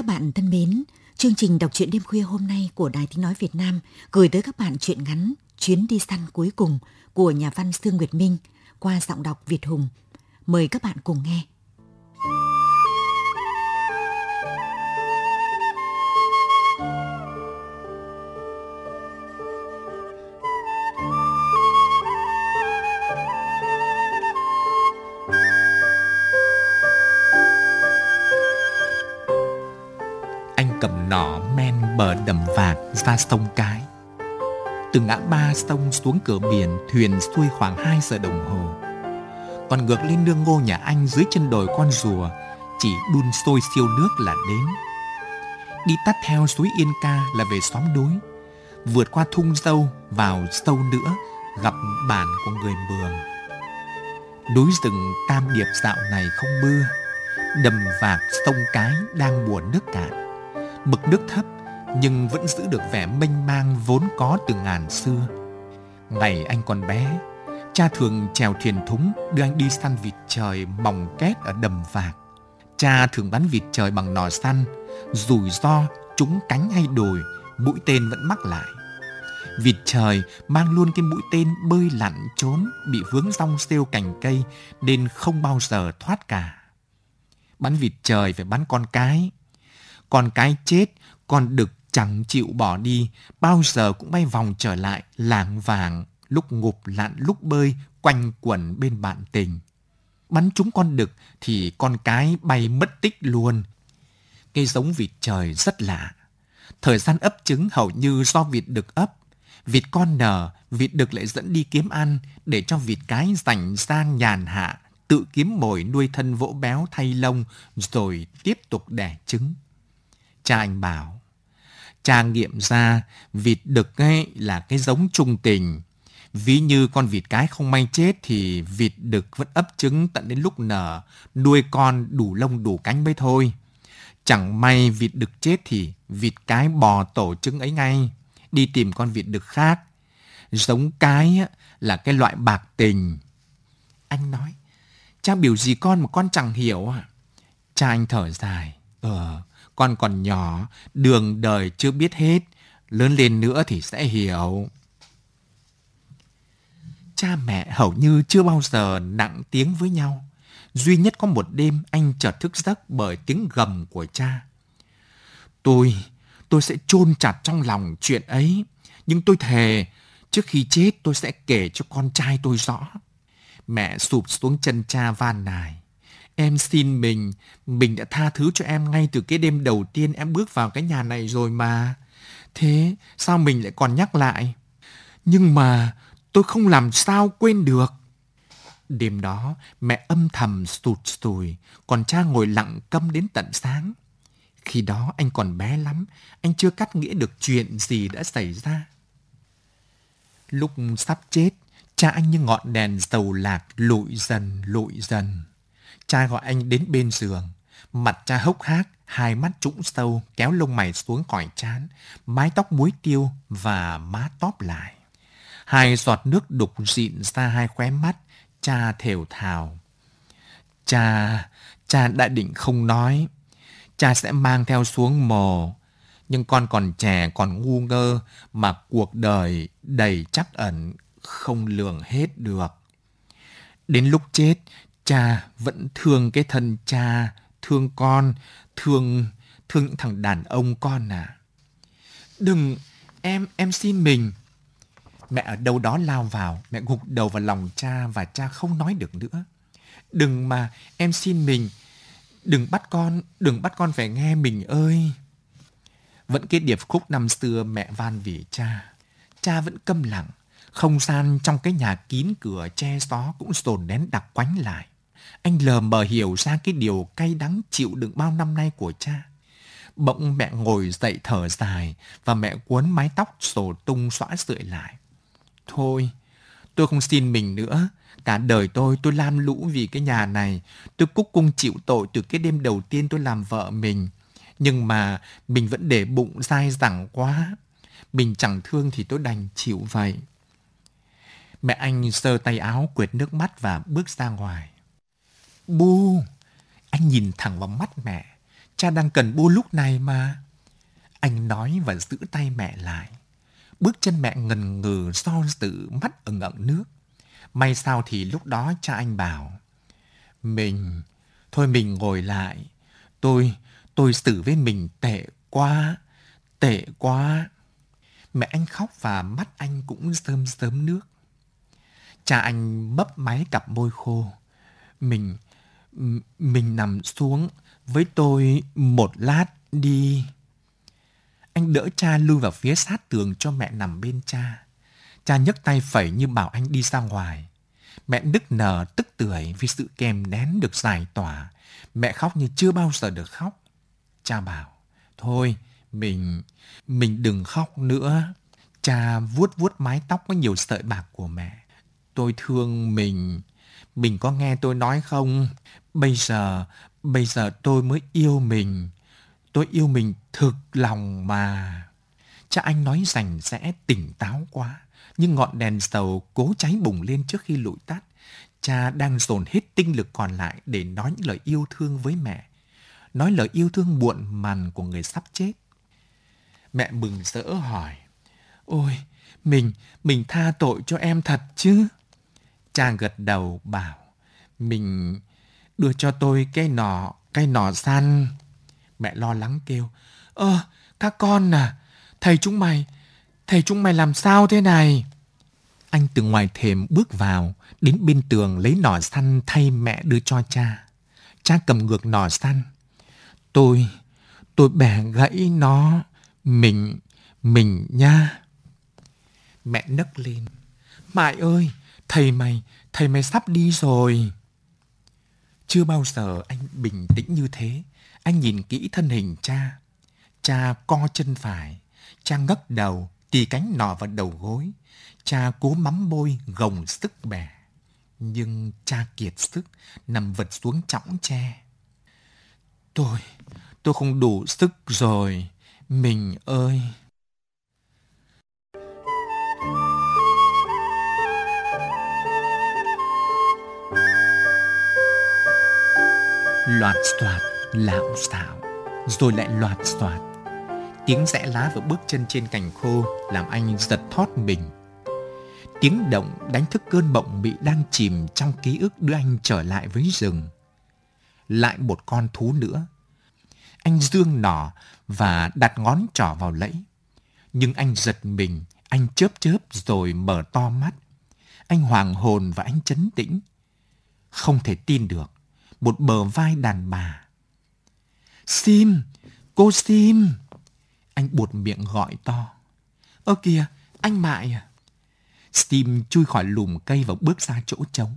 Các bạn thân mến, chương trình đọc truyện đêm khuya hôm nay của Đài Tiếng Nói Việt Nam gửi tới các bạn truyện ngắn Chuyến đi săn cuối cùng của nhà văn Sương Nguyệt Minh qua giọng đọc Việt Hùng. Mời các bạn cùng nghe. Nỏ men bờ đầm vạc ra sông Cái. Từ ngã ba sông xuống cửa biển, thuyền xuôi khoảng 2 giờ đồng hồ. Còn ngược lên nương ngô nhà anh dưới chân đồi con rùa, chỉ đun sôi siêu nước là đến. Đi tắt theo suối Yên Ca là về xóm núi, vượt qua thung dâu vào sâu nữa gặp bản của người Mường. Núi rừng tam điệp dạo này không mưa, đầm vạc sông cái đang buồn nước cạn Mực nước thấp nhưng vẫn giữ được vẻ mênh mang vốn có từ ngàn xưa. Ngày anh còn bé, cha thường chèo thuyền thúng đưa anh đi săn vịt trời mỏng két ở đầm vạc. Cha thường bắn vịt trời bằng nỏ săn, rủi ro trúng cánh hay đồi, mũi tên vẫn mắc lại. Vịt trời mang luôn cái mũi tên bơi lặn trốn, bị vướng rong rêu cành cây nên không bao giờ thoát cả. Bắn vịt trời phải bắn con cái, con cái chết, con đực chẳng chịu bỏ đi, bao giờ cũng bay vòng trở lại làng vàng, lúc ngục lặn lúc bơi, quanh quẩn bên bạn tình. Bắn trúng con đực thì con cái bay mất tích luôn. Cây giống vịt trời rất lạ. Thời gian ấp trứng hầu như do vịt đực ấp. Vịt con nở, vịt đực lại dẫn đi kiếm ăn để cho vịt cái rảnh sang nhàn hạ, tự kiếm mồi nuôi thân vỗ béo thay lông rồi tiếp tục đẻ trứng. Cha anh bảo, cha nghiệm ra vịt đực ấy là cái giống trung tình. Ví như con vịt cái không may chết thì vịt đực vẫn ấp trứng tận đến lúc nở, nuôi con đủ lông đủ cánh mới thôi. Chẳng may vịt đực chết thì vịt cái bò tổ trứng ấy ngay, đi tìm con vịt đực khác. Giống cái là cái loại bạc tình. Anh nói, cha biểu gì con mà con chẳng hiểu à? Cha anh thở dài, ờ, con còn nhỏ, đường đời chưa biết hết, lớn lên nữa thì sẽ hiểu. Cha mẹ hầu như chưa bao giờ nặng tiếng với nhau. Duy nhất có một đêm anh chợt thức giấc bởi tiếng gầm của cha. Tôi, tôi sẽ chôn chặt trong lòng chuyện ấy. Nhưng tôi thề, trước khi chết tôi sẽ kể cho con trai tôi rõ. Mẹ sụp xuống chân cha van nài. Em xin mình, mình đã tha thứ cho em ngay từ cái đêm đầu tiên em bước vào cái nhà này rồi mà. Thế sao mình lại còn nhắc lại? Nhưng mà tôi không làm sao quên được. Đêm đó, mẹ âm thầm sụt sùi, còn cha ngồi lặng câm đến tận sáng. Khi đó anh còn bé lắm, anh chưa cắt nghĩa được chuyện gì đã xảy ra. Lúc sắp chết, cha anh như ngọn đèn dầu lạc lụi dần lụi dần. Cha gọi anh đến bên giường. Mặt cha hốc hác, hai mắt trũng sâu, kéo lông mày xuống khỏi trán, mái tóc muối tiêu và má tóp lại. Hai giọt nước đục dịn ra hai khóe mắt, cha thều thào. Cha, cha đã định không nói. Cha sẽ mang theo xuống mồ. Nhưng con còn trẻ, còn ngu ngơ, mà cuộc đời đầy chắc ẩn, không lường hết được. Đến lúc chết, cha vẫn thương cái thân cha, thương con, thương thương những thằng đàn ông con à. Đừng, em, em xin mình. Mẹ ở đâu đó lao vào, mẹ gục đầu vào lòng cha và cha không nói được nữa. Đừng mà, em xin mình. Đừng bắt con, đừng bắt con phải nghe mình ơi. Vẫn cái điệp khúc năm xưa mẹ van vì cha. Cha vẫn câm lặng. Không gian trong cái nhà kín cửa che gió cũng sồn nén đặc quánh lại anh lờ mờ hiểu ra cái điều cay đắng chịu đựng bao năm nay của cha. Bỗng mẹ ngồi dậy thở dài và mẹ cuốn mái tóc sổ tung xõa sưởi lại. Thôi, tôi không xin mình nữa. Cả đời tôi, tôi lam lũ vì cái nhà này. Tôi cúc cung chịu tội từ cái đêm đầu tiên tôi làm vợ mình. Nhưng mà mình vẫn để bụng dai dẳng quá. Mình chẳng thương thì tôi đành chịu vậy. Mẹ anh sơ tay áo quệt nước mắt và bước ra ngoài. Bu! Anh nhìn thẳng vào mắt mẹ. cha đang cần bu lúc này mà. Anh nói và giữ tay mẹ lại. Bước chân mẹ ngần ngừ do sự mắt ẩn ẩn nước. May sao thì lúc đó cha anh bảo. Mình, thôi mình ngồi lại. Tôi, tôi xử với mình tệ quá, tệ quá. Mẹ anh khóc và mắt anh cũng sớm sớm nước. Cha anh mấp máy cặp môi khô. Mình, mình nằm xuống với tôi một lát đi. Anh đỡ cha lui vào phía sát tường cho mẹ nằm bên cha. Cha nhấc tay phẩy như bảo anh đi ra ngoài. Mẹ nức nở tức tưởi vì sự kèm nén được giải tỏa. Mẹ khóc như chưa bao giờ được khóc. Cha bảo, thôi, mình, mình đừng khóc nữa. Cha vuốt vuốt mái tóc có nhiều sợi bạc của mẹ. Tôi thương mình. Mình có nghe tôi nói không? Bây giờ, bây giờ tôi mới yêu mình. Tôi yêu mình thực lòng mà. Cha anh nói rành rẽ tỉnh táo quá. Nhưng ngọn đèn dầu cố cháy bùng lên trước khi lụi tắt. Cha đang dồn hết tinh lực còn lại để nói những lời yêu thương với mẹ. Nói lời yêu thương muộn màn của người sắp chết. Mẹ mừng rỡ hỏi. Ôi, mình, mình tha tội cho em thật chứ? Cha gật đầu bảo. Mình đưa cho tôi cái nỏ, cái nỏ săn. Mẹ lo lắng kêu. Ơ, các con à, thầy chúng mày, thầy chúng mày làm sao thế này? Anh từ ngoài thềm bước vào, đến bên tường lấy nỏ săn thay mẹ đưa cho cha. Cha cầm ngược nỏ săn. Tôi, tôi bẻ gãy nó. Mình, mình nha. Mẹ nấc lên. Mại ơi, thầy mày, thầy mày sắp đi rồi. Chưa bao giờ anh bình tĩnh như thế. Anh nhìn kỹ thân hình cha. Cha co chân phải. Cha ngất đầu, tì cánh nọ vào đầu gối. Cha cố mắm môi, gồng sức bẻ. Nhưng cha kiệt sức, nằm vật xuống chõng tre. Tôi, tôi không đủ sức rồi. Mình ơi! Loạt xoạt lạo xạo, rồi lại loạt xoạt Tiếng rẽ lá và bước chân trên cành khô làm anh giật thót mình. Tiếng động đánh thức cơn mộng bị đang chìm trong ký ức đưa anh trở lại với rừng. Lại một con thú nữa. Anh dương nỏ và đặt ngón trỏ vào lẫy. Nhưng anh giật mình, anh chớp chớp rồi mở to mắt. Anh hoàng hồn và anh chấn tĩnh. Không thể tin được một bờ vai đàn bà. Sim, cô Sim. Anh buột miệng gọi to. Ơ kìa, anh Mại à. Sim chui khỏi lùm cây và bước ra chỗ trống.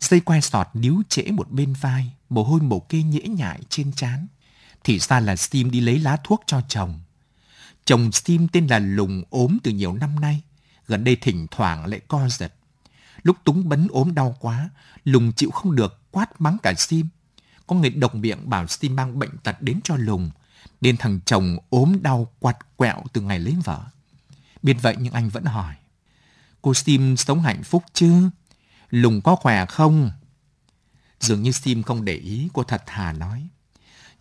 Dây quai sọt níu trễ một bên vai, mồ hôi mồ kê nhễ nhại trên trán. Thì ra là Sim đi lấy lá thuốc cho chồng. Chồng Sim tên là Lùng ốm từ nhiều năm nay. Gần đây thỉnh thoảng lại co giật. Lúc túng bấn ốm đau quá, Lùng chịu không được quát mắng cả Sim. Có người độc miệng bảo Sim mang bệnh tật đến cho Lùng. Nên thằng chồng ốm đau quạt quẹo từ ngày lấy vợ. Biết vậy nhưng anh vẫn hỏi. Cô Sim sống hạnh phúc chứ? Lùng có khỏe không? Dường như Sim không để ý, cô thật thà nói.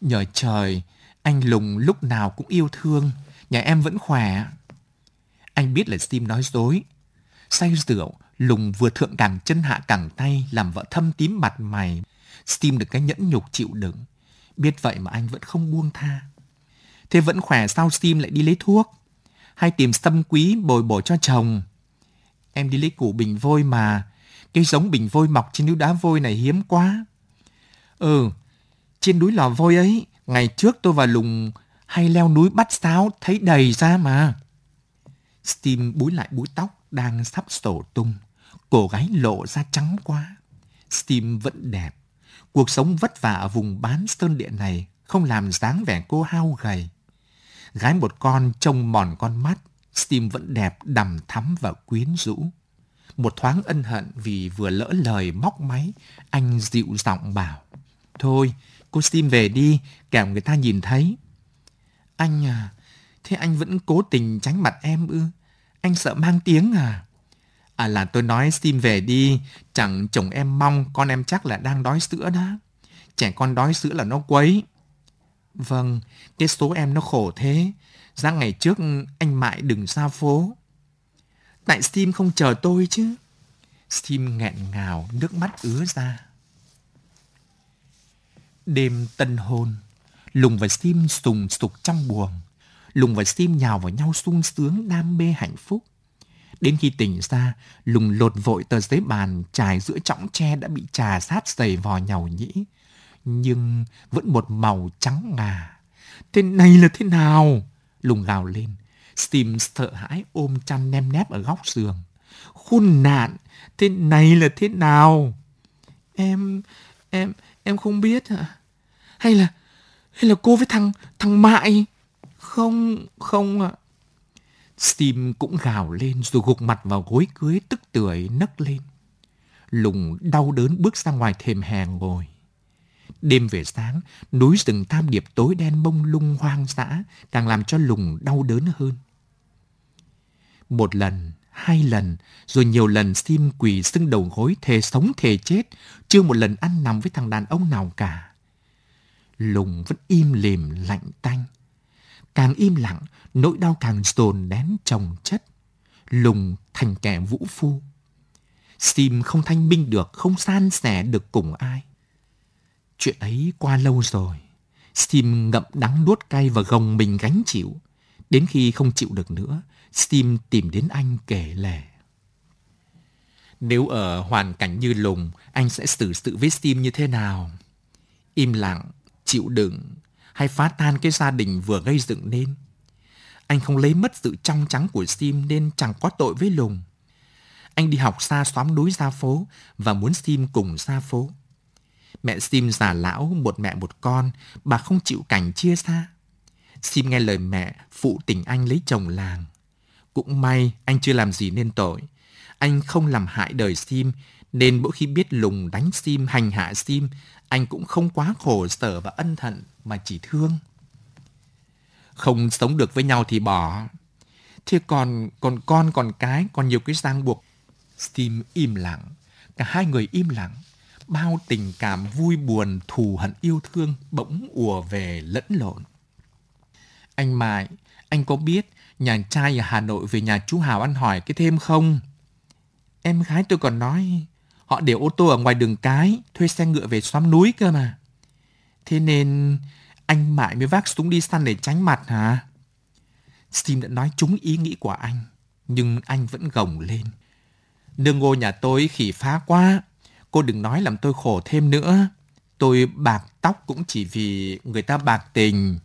Nhờ trời, anh Lùng lúc nào cũng yêu thương, nhà em vẫn khỏe. Anh biết là Sim nói dối. Say rượu, Lùng vừa thượng đẳng chân hạ cẳng tay làm vợ thâm tím mặt mày. Steam được cái nhẫn nhục chịu đựng. Biết vậy mà anh vẫn không buông tha. Thế vẫn khỏe sao Steam lại đi lấy thuốc? Hay tìm sâm quý bồi bổ cho chồng? Em đi lấy củ bình vôi mà. Cái giống bình vôi mọc trên núi đá vôi này hiếm quá. Ừ, trên núi lò vôi ấy, ngày trước tôi và Lùng hay leo núi bắt sáo thấy đầy ra mà. Steam búi lại búi tóc đang sắp sổ tung cô gái lộ ra trắng quá. Steam vẫn đẹp. Cuộc sống vất vả ở vùng bán sơn địa này không làm dáng vẻ cô hao gầy. Gái một con trông mòn con mắt, Steam vẫn đẹp đầm thắm và quyến rũ. Một thoáng ân hận vì vừa lỡ lời móc máy, anh dịu giọng bảo. Thôi, cô Steam về đi, kẻo người ta nhìn thấy. Anh à, thế anh vẫn cố tình tránh mặt em ư? Anh sợ mang tiếng à? À là tôi nói xin về đi, chẳng chồng em mong con em chắc là đang đói sữa đó. Trẻ con đói sữa là nó quấy. Vâng, cái số em nó khổ thế. Ra ngày trước anh mại đừng xa phố. Tại Steam không chờ tôi chứ. Steam nghẹn ngào, nước mắt ứa ra. Đêm tân hôn, Lùng và Sim sùng sục trong buồng. Lùng và Sim nhào vào nhau sung sướng đam mê hạnh phúc. Đến khi tỉnh ra, Lùng lột vội tờ giấy bàn trải giữa trọng tre đã bị trà sát dày vò nhàu nhĩ. Nhưng vẫn một màu trắng ngà. Thế này là thế nào? Lùng gào lên. Steam sợ hãi ôm chăn nem nép ở góc giường. Khôn nạn, thế này là thế nào? Em, em, em không biết hả? Hay là, hay là cô với thằng, thằng Mại? Không, không ạ. À. Steam cũng gào lên rồi gục mặt vào gối cưới tức tưởi nấc lên. Lùng đau đớn bước ra ngoài thềm hè ngồi. Đêm về sáng, núi rừng tam điệp tối đen bông lung hoang dã càng làm cho Lùng đau đớn hơn. Một lần, hai lần, rồi nhiều lần Sim quỳ xưng đầu gối thề sống thề chết, chưa một lần ăn nằm với thằng đàn ông nào cả. Lùng vẫn im lìm lạnh tanh. Càng im lặng, nỗi đau càng dồn nén chồng chất. Lùng thành kẻ vũ phu. Sim không thanh minh được, không san sẻ được cùng ai. Chuyện ấy qua lâu rồi. Sim ngậm đắng nuốt cay và gồng mình gánh chịu. Đến khi không chịu được nữa, Sim tìm đến anh kể lể. Nếu ở hoàn cảnh như Lùng, anh sẽ xử sự với Sim như thế nào? Im lặng, chịu đựng, hay phá tan cái gia đình vừa gây dựng nên. Anh không lấy mất sự trong trắng của Sim nên chẳng có tội với Lùng. Anh đi học xa xóm núi ra phố và muốn Sim cùng ra phố. Mẹ Sim già lão, một mẹ một con, bà không chịu cảnh chia xa. Sim nghe lời mẹ, phụ tình anh lấy chồng làng. Cũng may anh chưa làm gì nên tội. Anh không làm hại đời Sim, nên mỗi khi biết Lùng đánh Sim, hành hạ Sim, anh cũng không quá khổ sở và ân thận mà chỉ thương. Không sống được với nhau thì bỏ. Thế còn còn con còn cái còn nhiều cái ràng buộc. Steam im lặng, cả hai người im lặng. Bao tình cảm vui buồn, thù hận yêu thương bỗng ùa về lẫn lộn. Anh Mại, anh có biết nhà trai ở Hà Nội về nhà chú Hào ăn hỏi cái thêm không? Em gái tôi còn nói họ để ô tô ở ngoài đường cái, thuê xe ngựa về xóm núi cơ mà. Thế nên anh mãi mới vác súng đi săn để tránh mặt hả? Sim đã nói trúng ý nghĩ của anh, nhưng anh vẫn gồng lên. Nương ngô nhà tôi khỉ phá quá, cô đừng nói làm tôi khổ thêm nữa. Tôi bạc tóc cũng chỉ vì người ta bạc tình.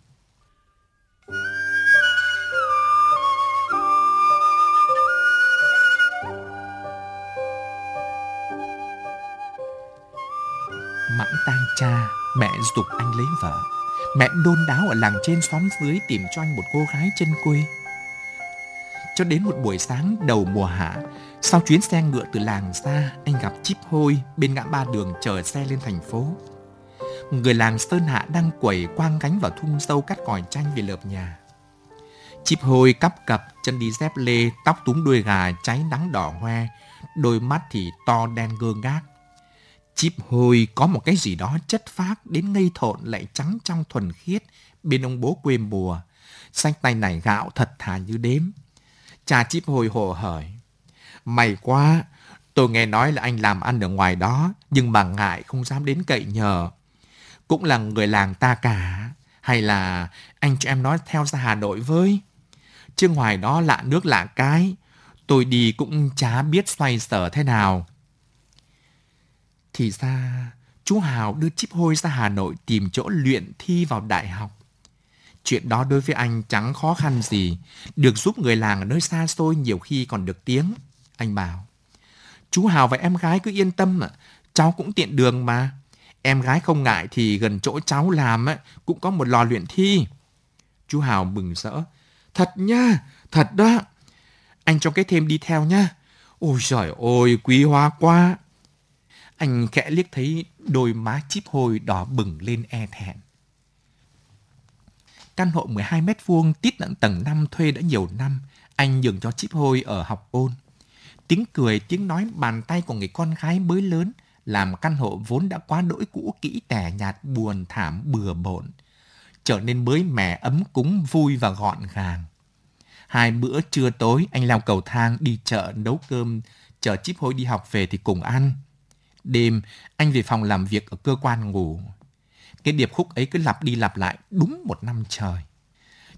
Mãng tang cha, mẹ dục anh lấy vợ. Mẹ đôn đáo ở làng trên xóm dưới tìm cho anh một cô gái chân quê. Cho đến một buổi sáng đầu mùa hạ, sau chuyến xe ngựa từ làng ra, anh gặp Chip Hôi bên ngã ba đường chờ xe lên thành phố. Người làng Sơn Hạ đang quẩy quang gánh vào thung sâu cắt còi chanh về lợp nhà. Chip Hôi cắp cập, chân đi dép lê, tóc túng đuôi gà cháy nắng đỏ hoe, đôi mắt thì to đen gơ ngác. Chíp Hôi có một cái gì đó chất phác đến ngây thộn lại trắng trong thuần khiết bên ông bố quê mùa. Xanh tay này gạo thật thà như đếm. Cha chíp Hôi hồ hởi. May quá, tôi nghe nói là anh làm ăn ở ngoài đó, nhưng mà ngại không dám đến cậy nhờ. Cũng là người làng ta cả, hay là anh cho em nói theo ra Hà Nội với. Chứ ngoài đó lạ nước lạ cái, tôi đi cũng chả biết xoay sở thế nào. Thì ra, chú Hào đưa Chip Hôi ra Hà Nội tìm chỗ luyện thi vào đại học. Chuyện đó đối với anh chẳng khó khăn gì. Được giúp người làng ở nơi xa xôi nhiều khi còn được tiếng. Anh bảo, chú Hào và em gái cứ yên tâm mà. Cháu cũng tiện đường mà. Em gái không ngại thì gần chỗ cháu làm cũng có một lò luyện thi. Chú Hào mừng rỡ. Thật nha, thật đó. Anh cho cái thêm đi theo nha. Ôi trời ơi, quý hóa quá. Anh khẽ liếc thấy đôi má chip hôi đỏ bừng lên e thẹn. Căn hộ 12 mét vuông tít tận tầng 5 thuê đã nhiều năm, anh nhường cho chip hôi ở học ôn. Tiếng cười, tiếng nói bàn tay của người con gái mới lớn làm căn hộ vốn đã quá đỗi cũ kỹ tẻ nhạt buồn thảm bừa bộn. trở nên mới mẻ ấm cúng vui và gọn gàng. Hai bữa trưa tối anh leo cầu thang đi chợ nấu cơm, chờ chip hôi đi học về thì cùng ăn. Đêm anh về phòng làm việc ở cơ quan ngủ. Cái điệp khúc ấy cứ lặp đi lặp lại đúng một năm trời.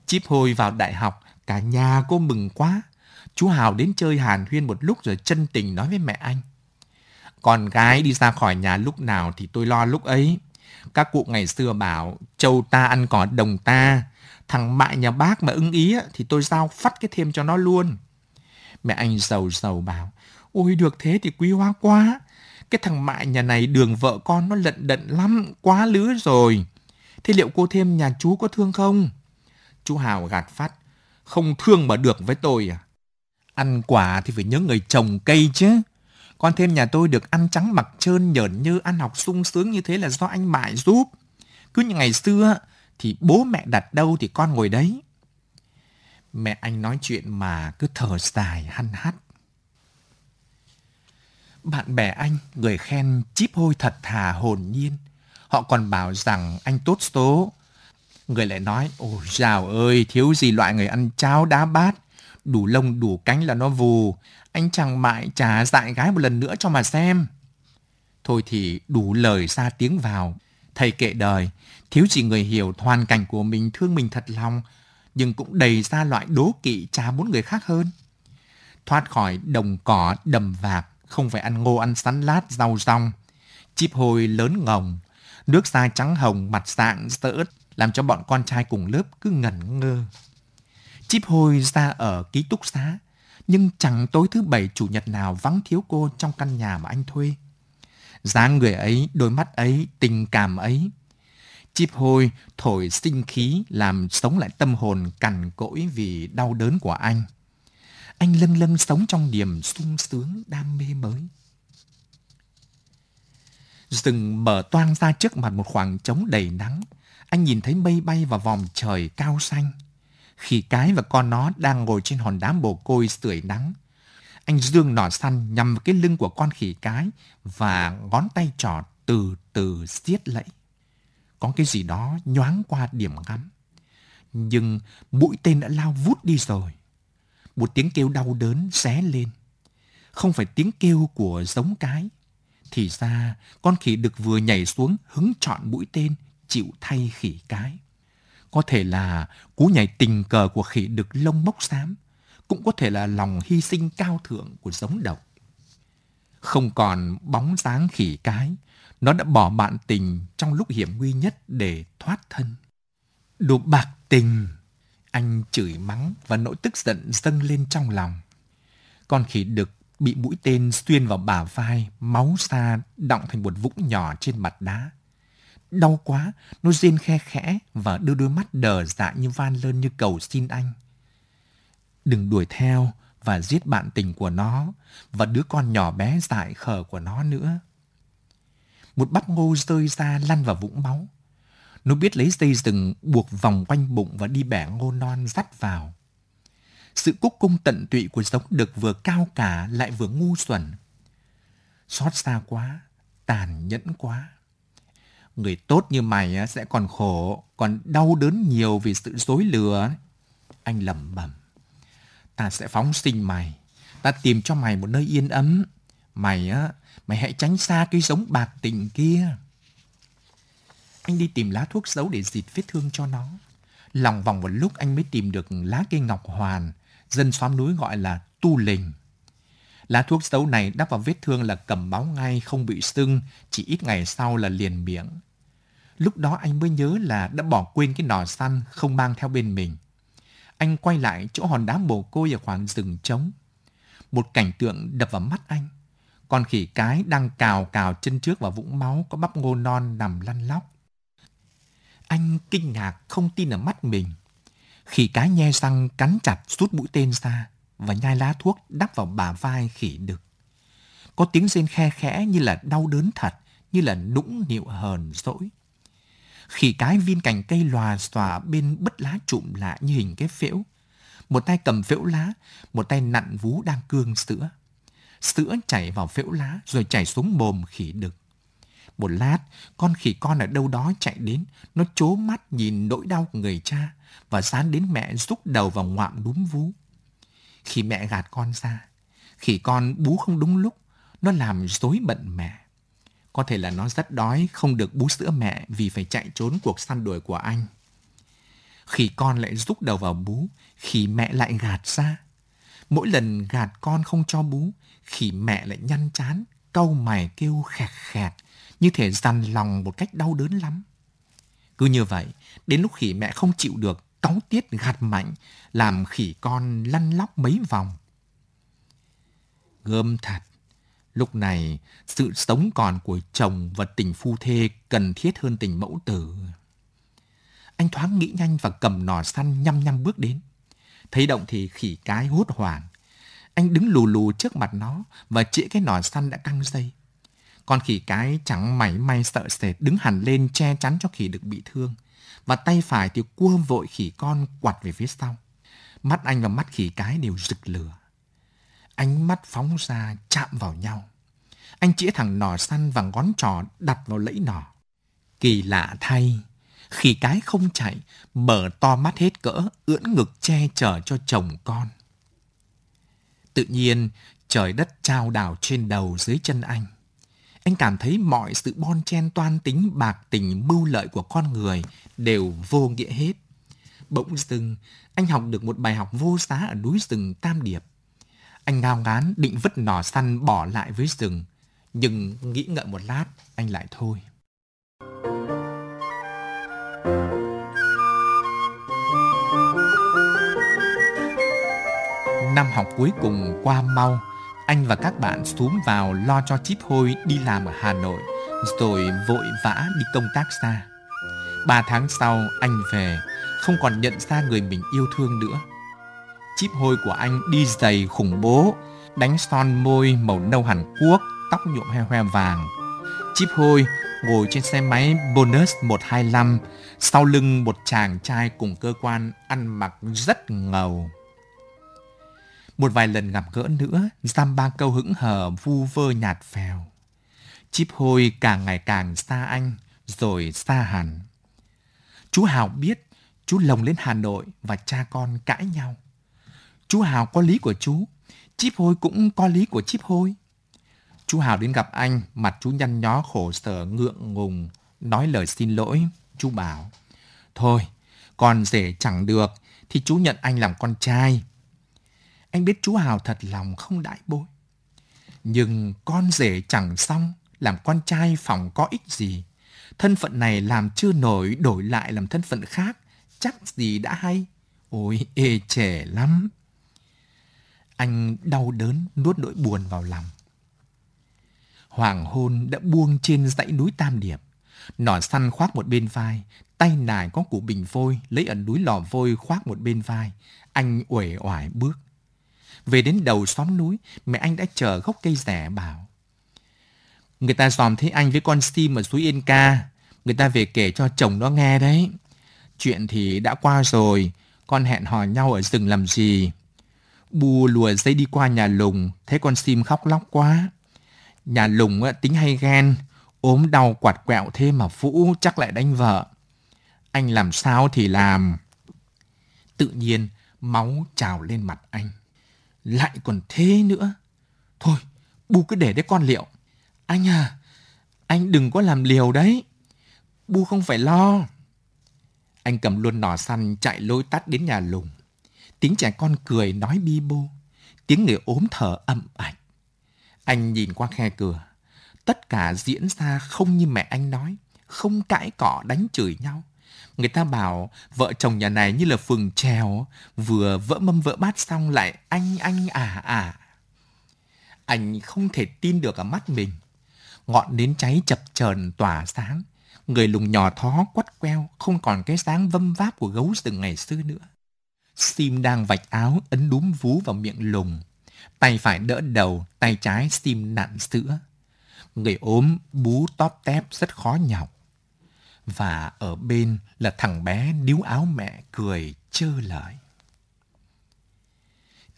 Chip hồi vào đại học, cả nhà cô mừng quá. Chú Hào đến chơi hàn huyên một lúc rồi chân tình nói với mẹ anh. Con gái đi ra khỏi nhà lúc nào thì tôi lo lúc ấy. Các cụ ngày xưa bảo, châu ta ăn cỏ đồng ta. Thằng mại nhà bác mà ưng ý thì tôi giao phát cái thêm cho nó luôn. Mẹ anh giàu giàu bảo, ôi được thế thì quý hóa quá. Cái thằng mại nhà này đường vợ con nó lận đận lắm, quá lứa rồi. Thế liệu cô thêm nhà chú có thương không? Chú Hào gạt phát, không thương mà được với tôi à? Ăn quả thì phải nhớ người trồng cây chứ. Con thêm nhà tôi được ăn trắng mặc trơn nhởn như ăn học sung sướng như thế là do anh Mại giúp. Cứ như ngày xưa thì bố mẹ đặt đâu thì con ngồi đấy. Mẹ anh nói chuyện mà cứ thở dài hăn hắt. Bạn bè anh, người khen chíp hôi thật thà hồn nhiên. Họ còn bảo rằng anh tốt số. Người lại nói, ôi dào ơi, thiếu gì loại người ăn cháo đá bát. Đủ lông đủ cánh là nó vù. Anh chẳng mại trả dại gái một lần nữa cho mà xem. Thôi thì đủ lời ra tiếng vào. Thầy kệ đời, thiếu gì người hiểu hoàn cảnh của mình thương mình thật lòng, nhưng cũng đầy ra loại đố kỵ cha muốn người khác hơn. Thoát khỏi đồng cỏ đầm vạc, không phải ăn ngô ăn sắn lát rau rong. Chip hôi lớn ngồng, nước da trắng hồng, mặt dạng tỡ làm cho bọn con trai cùng lớp cứ ngẩn ngơ. Chip hôi ra ở ký túc xá, nhưng chẳng tối thứ bảy chủ nhật nào vắng thiếu cô trong căn nhà mà anh thuê. dáng người ấy, đôi mắt ấy, tình cảm ấy. Chip hôi thổi sinh khí làm sống lại tâm hồn cằn cỗi vì đau đớn của anh anh lâng lâng sống trong niềm sung sướng, đam mê mới. Rừng mở toang ra trước mặt một khoảng trống đầy nắng. Anh nhìn thấy mây bay vào vòng trời cao xanh. Khi cái và con nó đang ngồi trên hòn đá bồ côi sưởi nắng. Anh dương nỏ săn nhằm vào cái lưng của con khỉ cái và ngón tay trỏ từ từ siết lẫy. Có cái gì đó nhoáng qua điểm ngắm. Nhưng mũi tên đã lao vút đi rồi một tiếng kêu đau đớn xé lên. Không phải tiếng kêu của giống cái. Thì ra, con khỉ đực vừa nhảy xuống hứng chọn mũi tên, chịu thay khỉ cái. Có thể là cú nhảy tình cờ của khỉ đực lông mốc xám, cũng có thể là lòng hy sinh cao thượng của giống độc. Không còn bóng dáng khỉ cái, nó đã bỏ bạn tình trong lúc hiểm nguy nhất để thoát thân. Đồ bạc tình anh chửi mắng và nỗi tức giận dâng lên trong lòng. Con khỉ đực bị mũi tên xuyên vào bả vai, máu xa đọng thành một vũng nhỏ trên mặt đá. Đau quá, nó rên khe khẽ và đưa đôi mắt đờ dại như van lơn như cầu xin anh. Đừng đuổi theo và giết bạn tình của nó và đứa con nhỏ bé dại khờ của nó nữa. Một bắp ngô rơi ra lăn vào vũng máu. Nó biết lấy dây rừng buộc vòng quanh bụng và đi bẻ ngô non dắt vào. Sự cúc cung tận tụy của giống đực vừa cao cả lại vừa ngu xuẩn. Xót xa quá, tàn nhẫn quá. Người tốt như mày sẽ còn khổ, còn đau đớn nhiều vì sự dối lừa. Anh lẩm bẩm. Ta sẽ phóng sinh mày. Ta tìm cho mày một nơi yên ấm. Mày á, mày hãy tránh xa cái giống bạc tình kia. Anh đi tìm lá thuốc xấu để dịt vết thương cho nó. Lòng vòng một lúc anh mới tìm được lá cây ngọc hoàn, dân xóm núi gọi là tu lình. Lá thuốc xấu này đắp vào vết thương là cầm máu ngay, không bị sưng, chỉ ít ngày sau là liền miệng. Lúc đó anh mới nhớ là đã bỏ quên cái nỏ săn không mang theo bên mình. Anh quay lại chỗ hòn đá mồ côi ở khoảng rừng trống. Một cảnh tượng đập vào mắt anh. Con khỉ cái đang cào cào chân trước vào vũng máu có bắp ngô non nằm lăn lóc. Anh kinh ngạc không tin ở mắt mình. Khỉ cái nhe răng cắn chặt rút mũi tên ra và nhai lá thuốc đắp vào bả vai khỉ đực. Có tiếng rên khe khẽ như là đau đớn thật, như là nũng nịu hờn dỗi. Khỉ cái viên cành cây lòa xòa bên bất lá trụm lạ như hình cái phễu. Một tay cầm phễu lá, một tay nặn vú đang cương sữa. Sữa chảy vào phễu lá rồi chảy xuống mồm khỉ đực. Một lát, con khỉ con ở đâu đó chạy đến, nó chố mắt nhìn nỗi đau của người cha và dán đến mẹ rúc đầu vào ngoạm núm vú. Khi mẹ gạt con ra, khỉ con bú không đúng lúc, nó làm rối bận mẹ. Có thể là nó rất đói, không được bú sữa mẹ vì phải chạy trốn cuộc săn đuổi của anh. Khỉ con lại rúc đầu vào bú, khỉ mẹ lại gạt ra. Mỗi lần gạt con không cho bú, khỉ mẹ lại nhăn chán, câu mày kêu khẹt khẹt, như thể dằn lòng một cách đau đớn lắm. Cứ như vậy, đến lúc khỉ mẹ không chịu được, cáu tiết gạt mạnh, làm khỉ con lăn lóc mấy vòng. Gơm thật, lúc này sự sống còn của chồng và tình phu thê cần thiết hơn tình mẫu tử. Anh thoáng nghĩ nhanh và cầm nỏ săn nhăm nhăm bước đến. Thấy động thì khỉ cái hốt hoảng. Anh đứng lù lù trước mặt nó và chĩa cái nỏ săn đã căng dây. Con khỉ cái chẳng mảy may sợ sệt đứng hẳn lên che chắn cho khỉ được bị thương. Và tay phải thì cua vội khỉ con quạt về phía sau. Mắt anh và mắt khỉ cái đều rực lửa. Ánh mắt phóng ra chạm vào nhau. Anh chĩa thẳng nỏ săn và ngón trỏ đặt vào lẫy nỏ. Kỳ lạ thay, khỉ cái không chạy, mở to mắt hết cỡ, ưỡn ngực che chở cho chồng con. Tự nhiên, trời đất trao đảo trên đầu dưới chân anh. Anh cảm thấy mọi sự bon chen toan tính bạc tình mưu lợi của con người đều vô nghĩa hết. Bỗng dưng, anh học được một bài học vô giá ở núi rừng Tam Điệp. Anh ngao ngán định vứt nỏ săn bỏ lại với rừng, nhưng nghĩ ngợi một lát, anh lại thôi. Năm học cuối cùng qua mau, anh và các bạn xuống vào lo cho Chip Hôi đi làm ở Hà Nội, rồi vội vã đi công tác xa. Ba tháng sau, anh về, không còn nhận ra người mình yêu thương nữa. Chip Hôi của anh đi giày khủng bố, đánh son môi màu nâu Hàn Quốc, tóc nhuộm hoe hoe vàng. Chip Hôi ngồi trên xe máy Bonus 125, sau lưng một chàng trai cùng cơ quan ăn mặc rất ngầu. Một vài lần gặp gỡ nữa, giam ba câu hững hờ vu vơ nhạt phèo. Chip hôi càng ngày càng xa anh, rồi xa hẳn. Chú Hào biết chú lồng lên Hà Nội và cha con cãi nhau. Chú Hào có lý của chú, Chip hôi cũng có lý của Chip hôi. Chú Hào đến gặp anh, mặt chú nhăn nhó khổ sở ngượng ngùng, nói lời xin lỗi. Chú bảo, thôi, con rể chẳng được, thì chú nhận anh làm con trai. Anh biết chú Hào thật lòng không đại bối. Nhưng con rể chẳng xong, làm con trai phòng có ích gì. Thân phận này làm chưa nổi, đổi lại làm thân phận khác, chắc gì đã hay. Ôi, ê trẻ lắm. Anh đau đớn nuốt nỗi buồn vào lòng. Hoàng hôn đã buông trên dãy núi Tam Điệp. Nỏ săn khoác một bên vai, tay nải có củ bình vôi lấy ở núi lò vôi khoác một bên vai. Anh uể oải bước. Về đến đầu xóm núi, mẹ anh đã chờ gốc cây rẻ bảo. Người ta dòm thấy anh với con Sim ở suối Yên Ca. Người ta về kể cho chồng nó nghe đấy. Chuyện thì đã qua rồi, con hẹn hò nhau ở rừng làm gì. Bu lùa dây đi qua nhà lùng, thấy con Sim khóc lóc quá. Nhà lùng tính hay ghen, ốm đau quạt quẹo thế mà Vũ chắc lại đánh vợ. Anh làm sao thì làm. Tự nhiên, máu trào lên mặt anh. Lại còn thế nữa. Thôi, Bu cứ để đấy con liệu. Anh à, anh đừng có làm liều đấy. Bu không phải lo. Anh cầm luôn nỏ săn chạy lối tắt đến nhà lùng. Tiếng trẻ con cười nói bi bô. Tiếng người ốm thở âm ạch. Anh nhìn qua khe cửa. Tất cả diễn ra không như mẹ anh nói. Không cãi cọ đánh chửi nhau. Người ta bảo vợ chồng nhà này như là phường trèo, vừa vỡ mâm vỡ bát xong lại anh anh à à. Anh không thể tin được ở mắt mình. Ngọn nến cháy chập chờn tỏa sáng. Người lùng nhỏ thó quắt queo, không còn cái sáng vâm váp của gấu rừng ngày xưa nữa. Sim đang vạch áo ấn đúm vú vào miệng lùng. Tay phải đỡ đầu, tay trái Sim nặn sữa. Người ốm bú tóp tép rất khó nhọc. Và ở bên là thằng bé níu áo mẹ cười chơ lời.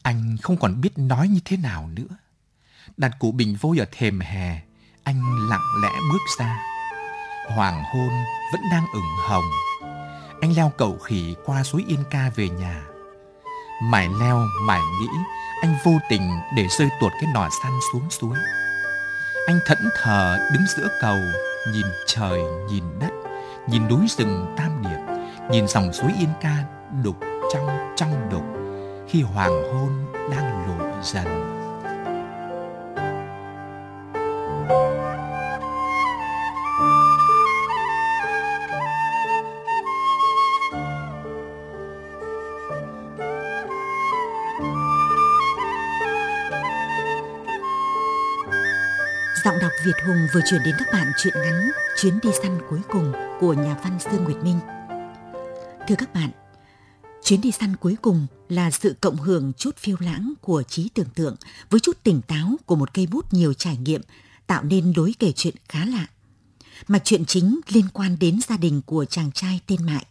Anh không còn biết nói như thế nào nữa. Đặt cụ bình vôi ở thềm hè, Anh lặng lẽ bước ra. Hoàng hôn vẫn đang ửng hồng. Anh leo cầu khỉ qua suối Yên Ca về nhà. Mải leo, mải nghĩ, anh vô tình để rơi tuột cái nỏ săn xuống suối. Anh thẫn thờ đứng giữa cầu, nhìn trời, nhìn đất, nhìn núi rừng tam điệp, nhìn dòng suối Yên Ca đục trong trong đục khi hoàng hôn đang lội dần. Hùng vừa chuyển đến các bạn truyện ngắn Chuyến đi săn cuối cùng của nhà văn Dương Nguyệt Minh. Thưa các bạn, chuyến đi săn cuối cùng là sự cộng hưởng chút phiêu lãng của trí tưởng tượng với chút tỉnh táo của một cây bút nhiều trải nghiệm tạo nên lối kể chuyện khá lạ. Mà chuyện chính liên quan đến gia đình của chàng trai tên Mại.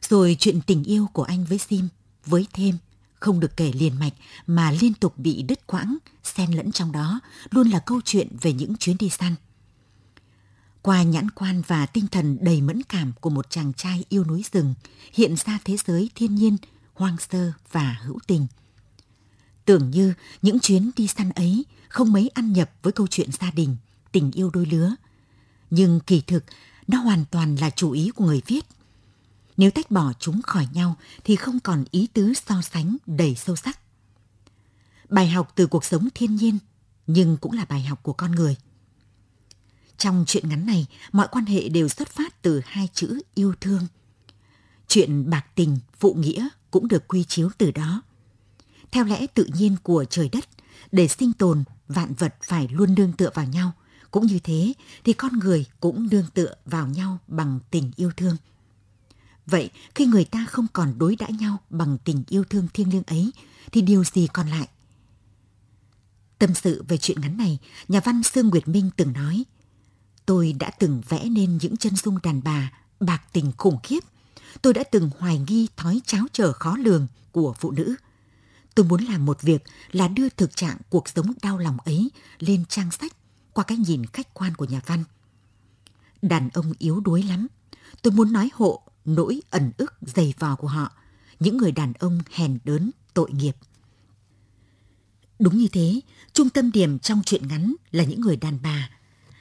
Rồi chuyện tình yêu của anh với Sim, với Thêm, không được kể liền mạch mà liên tục bị đứt quãng, xen lẫn trong đó luôn là câu chuyện về những chuyến đi săn. Qua nhãn quan và tinh thần đầy mẫn cảm của một chàng trai yêu núi rừng, hiện ra thế giới thiên nhiên, hoang sơ và hữu tình. Tưởng như những chuyến đi săn ấy không mấy ăn nhập với câu chuyện gia đình, tình yêu đôi lứa. Nhưng kỳ thực, nó hoàn toàn là chủ ý của người viết nếu tách bỏ chúng khỏi nhau thì không còn ý tứ so sánh đầy sâu sắc. Bài học từ cuộc sống thiên nhiên nhưng cũng là bài học của con người. Trong chuyện ngắn này, mọi quan hệ đều xuất phát từ hai chữ yêu thương. Chuyện bạc tình, phụ nghĩa cũng được quy chiếu từ đó. Theo lẽ tự nhiên của trời đất, để sinh tồn, vạn vật phải luôn nương tựa vào nhau. Cũng như thế thì con người cũng nương tựa vào nhau bằng tình yêu thương. Vậy khi người ta không còn đối đãi nhau bằng tình yêu thương thiêng liêng ấy, thì điều gì còn lại? Tâm sự về chuyện ngắn này, nhà văn Sương Nguyệt Minh từng nói, tôi đã từng vẽ nên những chân dung đàn bà bạc tình khủng khiếp. Tôi đã từng hoài nghi thói cháo trở khó lường của phụ nữ. Tôi muốn làm một việc là đưa thực trạng cuộc sống đau lòng ấy lên trang sách qua cái nhìn khách quan của nhà văn. Đàn ông yếu đuối lắm. Tôi muốn nói hộ nỗi ẩn ức dày vò của họ, những người đàn ông hèn đớn, tội nghiệp. Đúng như thế, trung tâm điểm trong chuyện ngắn là những người đàn bà.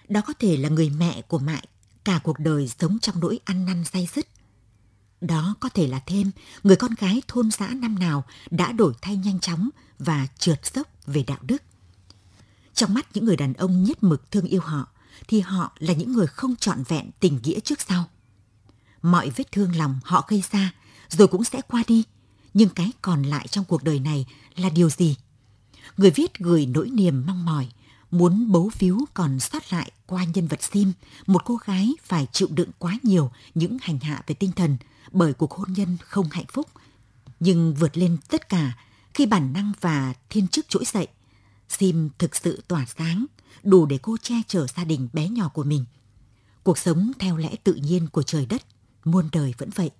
Đó có thể là người mẹ của Mại, cả cuộc đời sống trong nỗi ăn năn say dứt. Đó có thể là thêm người con gái thôn xã năm nào đã đổi thay nhanh chóng và trượt dốc về đạo đức. Trong mắt những người đàn ông nhất mực thương yêu họ, thì họ là những người không trọn vẹn tình nghĩa trước sau mọi vết thương lòng họ gây ra rồi cũng sẽ qua đi. Nhưng cái còn lại trong cuộc đời này là điều gì? Người viết gửi nỗi niềm mong mỏi, muốn bấu víu còn sót lại qua nhân vật Sim, một cô gái phải chịu đựng quá nhiều những hành hạ về tinh thần bởi cuộc hôn nhân không hạnh phúc. Nhưng vượt lên tất cả, khi bản năng và thiên chức trỗi dậy, Sim thực sự tỏa sáng, đủ để cô che chở gia đình bé nhỏ của mình. Cuộc sống theo lẽ tự nhiên của trời đất muôn đời vẫn vậy.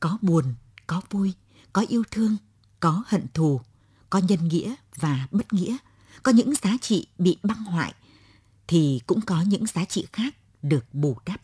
Có buồn, có vui, có yêu thương, có hận thù, có nhân nghĩa và bất nghĩa, có những giá trị bị băng hoại, thì cũng có những giá trị khác được bù đắp.